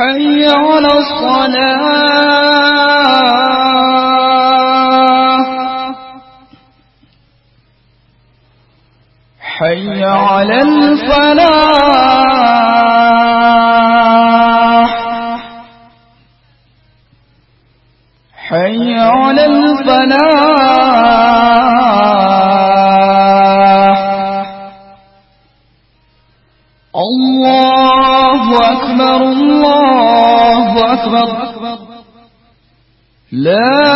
حي على الصلاة. حي على الفلاح. حي على الفلاح. الله أكبر الله أكبر. لا